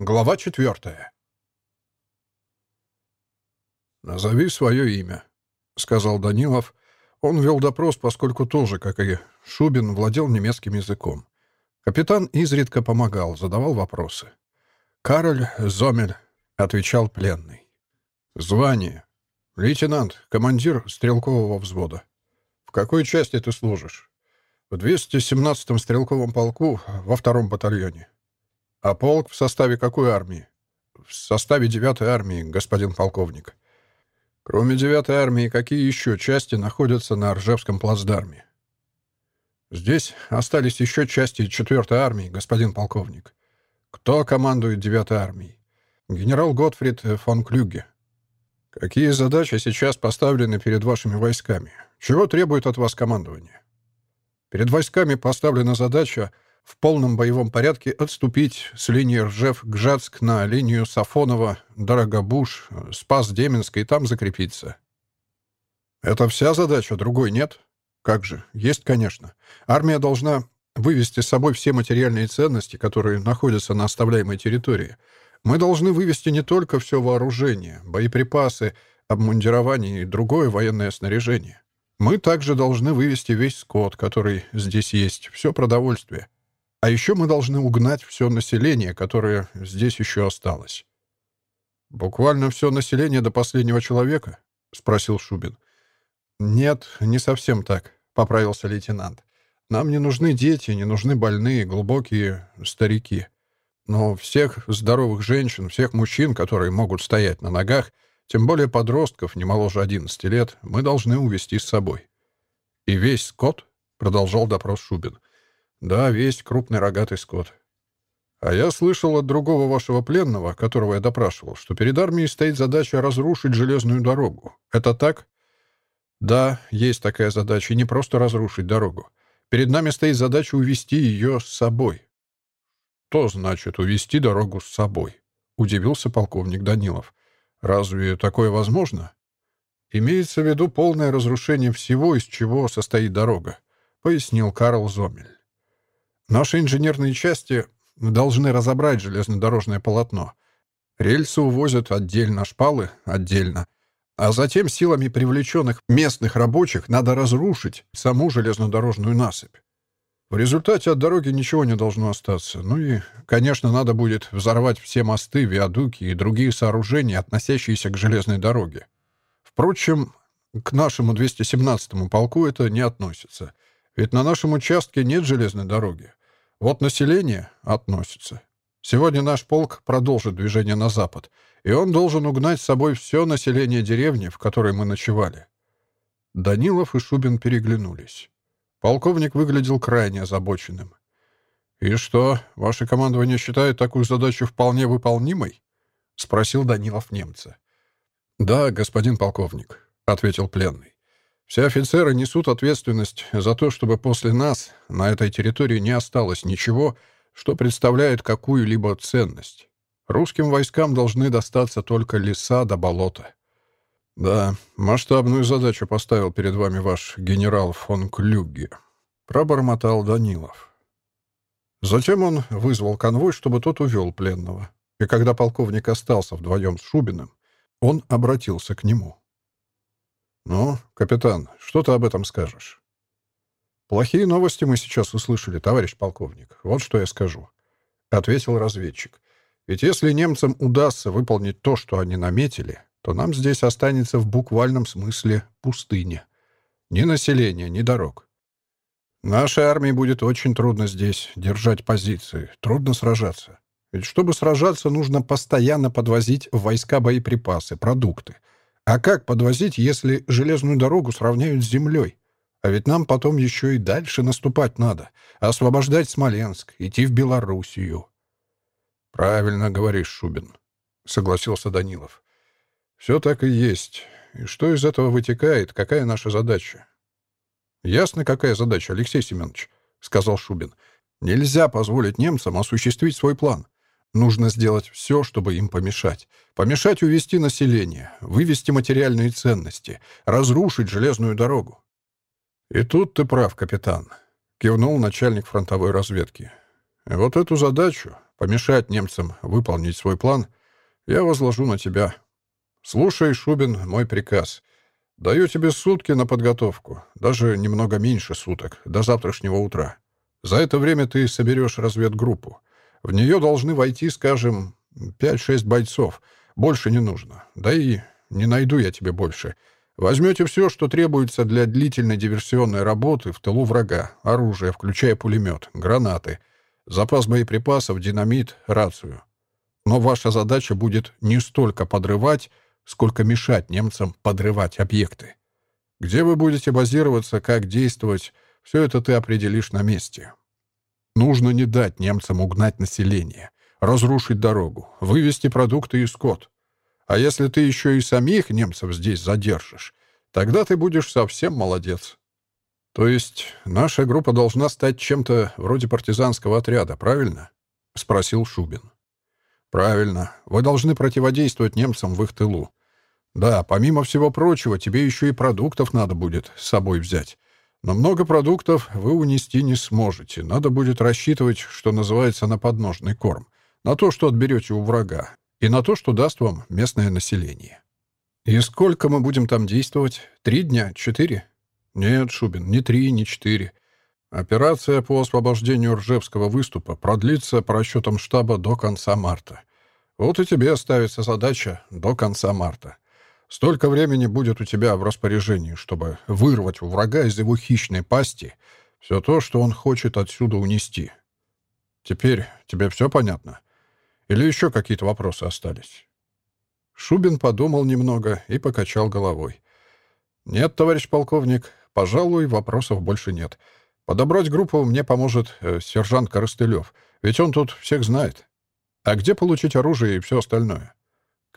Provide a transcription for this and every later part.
Глава четвертая. «Назови свое имя», — сказал Данилов. Он вел допрос, поскольку тоже, как и Шубин, владел немецким языком. Капитан изредка помогал, задавал вопросы. «Кароль Зомель», — отвечал пленный. «Звание. Лейтенант, командир стрелкового взвода. В какой части ты служишь?» «В 217-м стрелковом полку во втором батальоне». «А полк в составе какой армии?» «В составе 9-й армии, господин полковник». «Кроме 9-й армии, какие еще части находятся на Ржевском плацдарме?» «Здесь остались еще части 4-й армии, господин полковник». «Кто командует 9-й армией?» «Генерал Готфрид фон Клюге». «Какие задачи сейчас поставлены перед вашими войсками? Чего требует от вас командование?» «Перед войсками поставлена задача — в полном боевом порядке отступить с линии Ржев-Гжатск на линию Сафонова, Дорогобуш, Спас-Деменск и там закрепиться. Это вся задача, другой нет? Как же, есть, конечно. Армия должна вывести с собой все материальные ценности, которые находятся на оставляемой территории. Мы должны вывести не только все вооружение, боеприпасы, обмундирование и другое военное снаряжение. Мы также должны вывести весь скот, который здесь есть, все продовольствие. А еще мы должны угнать все население, которое здесь еще осталось. «Буквально все население до последнего человека?» — спросил Шубин. «Нет, не совсем так», — поправился лейтенант. «Нам не нужны дети, не нужны больные, глубокие старики. Но всех здоровых женщин, всех мужчин, которые могут стоять на ногах, тем более подростков, не моложе 11 лет, мы должны увести с собой». «И весь скот?» — продолжал допрос Шубин. Да, весь крупный рогатый скот. А я слышал от другого вашего пленного, которого я допрашивал, что перед армией стоит задача разрушить железную дорогу. Это так? Да, есть такая задача, и не просто разрушить дорогу. Перед нами стоит задача увести ее с собой. Что значит увести дорогу с собой? Удивился полковник Данилов. Разве такое возможно? Имеется в виду полное разрушение всего, из чего состоит дорога, пояснил Карл Зомель. Наши инженерные части должны разобрать железнодорожное полотно. Рельсы увозят отдельно, шпалы отдельно. А затем силами привлеченных местных рабочих надо разрушить саму железнодорожную насыпь. В результате от дороги ничего не должно остаться. Ну и, конечно, надо будет взорвать все мосты, виадуки и другие сооружения, относящиеся к железной дороге. Впрочем, к нашему 217-му полку это не относится. Ведь на нашем участке нет железной дороги. Вот население относится. Сегодня наш полк продолжит движение на запад, и он должен угнать с собой все население деревни, в которой мы ночевали. Данилов и Шубин переглянулись. Полковник выглядел крайне озабоченным. «И что, ваше командование считает такую задачу вполне выполнимой?» — спросил Данилов немца. «Да, господин полковник», — ответил пленный. Все офицеры несут ответственность за то, чтобы после нас на этой территории не осталось ничего, что представляет какую-либо ценность. Русским войскам должны достаться только леса до болота. Да, масштабную задачу поставил перед вами ваш генерал фон Клюгге. Пробормотал Данилов. Затем он вызвал конвой, чтобы тот увел пленного. И когда полковник остался вдвоем с Шубиным, он обратился к нему. «Ну, капитан, что ты об этом скажешь?» «Плохие новости мы сейчас услышали, товарищ полковник. Вот что я скажу», — ответил разведчик. «Ведь если немцам удастся выполнить то, что они наметили, то нам здесь останется в буквальном смысле пустыня. Ни населения, ни дорог. Нашей армии будет очень трудно здесь держать позиции, трудно сражаться. Ведь чтобы сражаться, нужно постоянно подвозить в войска боеприпасы, продукты — а как подвозить, если железную дорогу сравняют с землей? А ведь нам потом еще и дальше наступать надо. Освобождать Смоленск, идти в Белоруссию. «Правильно говоришь, Шубин», — согласился Данилов. «Все так и есть. И что из этого вытекает? Какая наша задача?» «Ясно, какая задача, Алексей Семенович», — сказал Шубин. «Нельзя позволить немцам осуществить свой план. Нужно сделать все, чтобы им помешать. Помешать увести население, вывести материальные ценности, разрушить железную дорогу. «И тут ты прав, капитан», — кивнул начальник фронтовой разведки. «Вот эту задачу помешать немцам выполнить свой план, я возложу на тебя. Слушай, Шубин, мой приказ. Даю тебе сутки на подготовку, даже немного меньше суток, до завтрашнего утра. За это время ты соберешь разведгруппу. В нее должны войти, скажем, 5-6 бойцов. Больше не нужно. Да и не найду я тебе больше. Возьмете все, что требуется для длительной диверсионной работы в тылу врага. Оружие, включая пулемет, гранаты, запас боеприпасов, динамит, рацию. Но ваша задача будет не столько подрывать, сколько мешать немцам подрывать объекты. Где вы будете базироваться, как действовать, все это ты определишь на месте. Нужно не дать немцам угнать население, разрушить дорогу, вывести продукты и скот. А если ты еще и самих немцев здесь задержишь, тогда ты будешь совсем молодец. То есть наша группа должна стать чем-то вроде партизанского отряда, правильно? — спросил Шубин. «Правильно. Вы должны противодействовать немцам в их тылу. Да, помимо всего прочего, тебе еще и продуктов надо будет с собой взять. Но много продуктов вы унести не сможете. Надо будет рассчитывать, что называется, на подножный корм. На то, что отберете у врага. И на то, что даст вам местное население. И сколько мы будем там действовать? Три дня? Четыре? Нет, Шубин, не три, не четыре. Операция по освобождению Ржевского выступа продлится по расчетам штаба до конца марта. Вот и тебе ставится задача до конца марта. Столько времени будет у тебя в распоряжении, чтобы вырвать у врага из его хищной пасти все то, что он хочет отсюда унести. Теперь тебе все понятно? Или еще какие-то вопросы остались?» Шубин подумал немного и покачал головой. «Нет, товарищ полковник, пожалуй, вопросов больше нет. Подобрать группу мне поможет э, сержант Коростылев, ведь он тут всех знает. А где получить оружие и все остальное?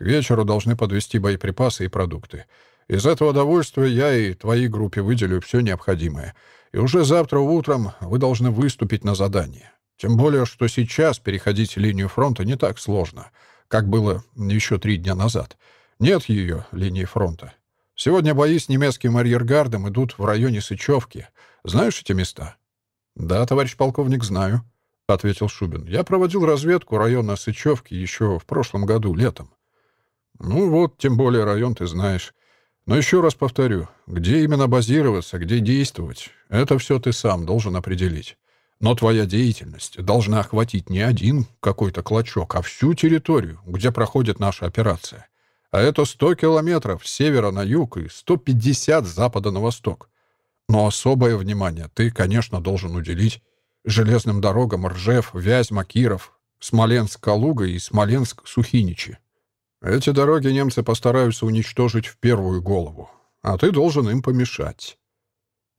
Вечеру должны подвести боеприпасы и продукты. Из этого довольствия я и твоей группе выделю все необходимое. И уже завтра утром вы должны выступить на задание. Тем более, что сейчас переходить линию фронта не так сложно, как было еще три дня назад. Нет ее, линии фронта. Сегодня бои с немецким арьергардом идут в районе Сычевки — знаешь эти места?» «Да, товарищ полковник, знаю», — ответил Шубин. «Я проводил разведку района Сычевки еще в прошлом году, летом». «Ну вот, тем более район ты знаешь. Но еще раз повторю, где именно базироваться, где действовать, это все ты сам должен определить. Но твоя деятельность должна охватить не один какой-то клочок, а всю территорию, где проходит наша операция. А это 100 километров с севера на юг и 150 с запада на восток. Но особое внимание ты, конечно, должен уделить железным дорогам Ржев, Вязьма, Киров, Смоленск-Калуга и Смоленск-Сухиничи. Эти дороги немцы постараются уничтожить в первую голову, а ты должен им помешать.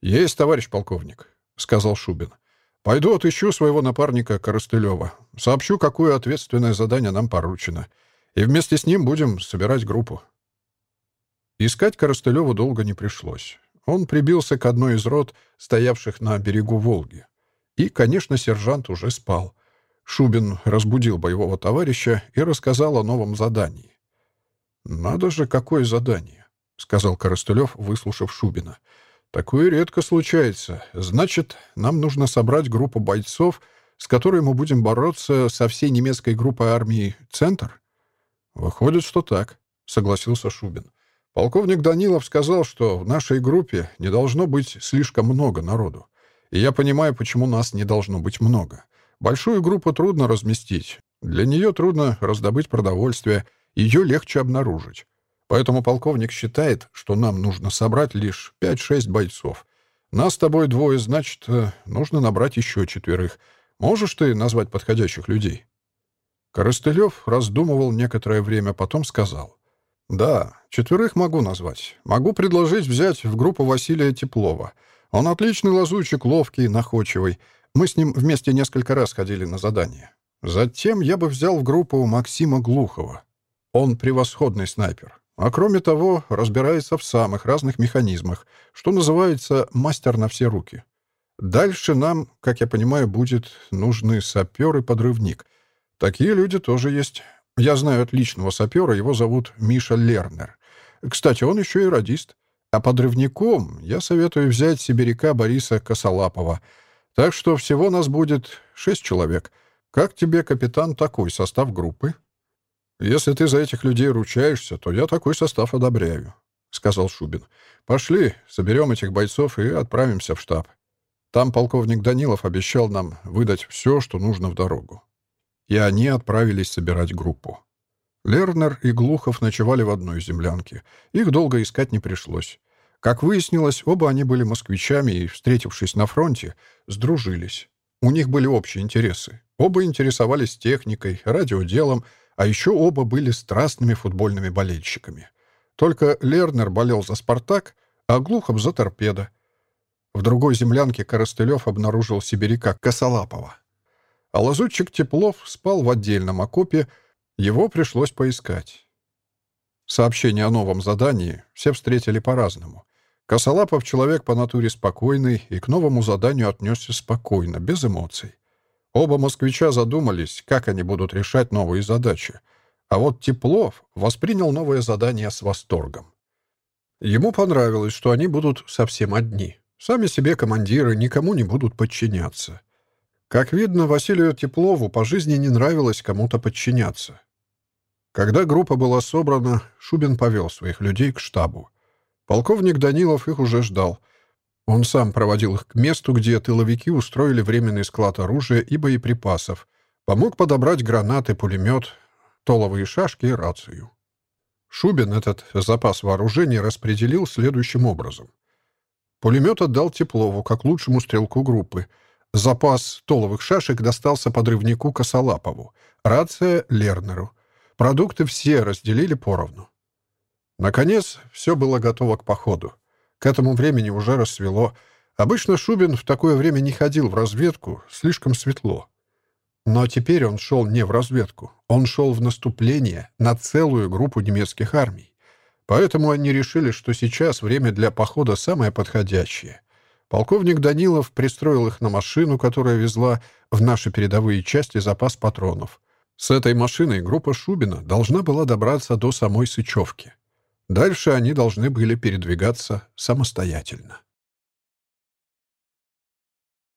«Есть, товарищ полковник», — сказал Шубин. «Пойду отыщу своего напарника Коростылева, сообщу, какое ответственное задание нам поручено, и вместе с ним будем собирать группу». Искать Коростылева долго не пришлось. Он прибился к одной из рот, стоявших на берегу Волги. И, конечно, сержант уже спал. Шубин разбудил боевого товарища и рассказал о новом задании. «Надо же, какое задание!» — сказал Коростылев, выслушав Шубина. «Такое редко случается. Значит, нам нужно собрать группу бойцов, с которой мы будем бороться со всей немецкой группой армии «Центр»?» «Выходит, что так», — согласился Шубин. Полковник Данилов сказал, что в нашей группе не должно быть слишком много народу. И я понимаю, почему нас не должно быть много. Большую группу трудно разместить. Для нее трудно раздобыть продовольствие, ее легче обнаружить. Поэтому полковник считает, что нам нужно собрать лишь 5-6 бойцов. Нас с тобой двое, значит, э, нужно набрать еще четверых. Можешь ты назвать подходящих людей?» Коростылев раздумывал некоторое время, потом сказал — «Да, четверых могу назвать. Могу предложить взять в группу Василия Теплова. Он отличный лазучик, ловкий, находчивый. Мы с ним вместе несколько раз ходили на задание. Затем я бы взял в группу Максима Глухова. Он превосходный снайпер. А кроме того, разбирается в самых разных механизмах, что называется «мастер на все руки». Дальше нам, как я понимаю, будет нужны сапер и подрывник. Такие люди тоже есть. Я знаю отличного сапера, его зовут Миша Лернер. Кстати, он еще и радист. А подрывником я советую взять сибиряка Бориса Косолапова. Так что всего нас будет шесть человек. Как тебе, капитан, такой состав группы?» «Если ты за этих людей ручаешься, то я такой состав одобряю», — сказал Шубин. «Пошли, соберем этих бойцов и отправимся в штаб. Там полковник Данилов обещал нам выдать все, что нужно в дорогу». И они отправились собирать группу. Лернер и Глухов ночевали в одной землянке. Их долго искать не пришлось. Как выяснилось, оба они были москвичами и, встретившись на фронте, сдружились. У них были общие интересы. Оба интересовались техникой, радиоделом, а еще оба были страстными футбольными болельщиками. Только Лернер болел за «Спартак», а Глухов за «Торпедо». В другой землянке Коростылев обнаружил сибиряка Косолапова. А лазутчик Теплов спал в отдельном окопе, его пришлось поискать. Сообщение о новом задании все встретили по-разному. Косолапов человек по натуре спокойный и к новому заданию отнесся спокойно, без эмоций. Оба москвича задумались, как они будут решать новые задачи. А вот Теплов воспринял новое задание с восторгом. Ему понравилось, что они будут совсем одни. Сами себе командиры никому не будут подчиняться. Как видно, Василию Теплову по жизни не нравилось кому-то подчиняться. Когда группа была собрана, Шубин повел своих людей к штабу. Полковник Данилов их уже ждал. Он сам проводил их к месту, где тыловики устроили временный склад оружия и боеприпасов, помог подобрать гранаты, пулемет, толовые шашки и рацию. Шубин этот запас вооружения распределил следующим образом. Пулемет отдал Теплову, как лучшему стрелку группы. Запас толовых шашек достался подрывнику Косолапову, рация — Лернеру — Продукты все разделили поровну. Наконец, все было готово к походу. К этому времени уже рассвело. Обычно Шубин в такое время не ходил в разведку, слишком светло. Но теперь он шел не в разведку. Он шел в наступление на целую группу немецких армий. Поэтому они решили, что сейчас время для похода самое подходящее. Полковник Данилов пристроил их на машину, которая везла в наши передовые части запас патронов. С этой машиной группа Шубина должна была добраться до самой Сычевки. Дальше они должны были передвигаться самостоятельно.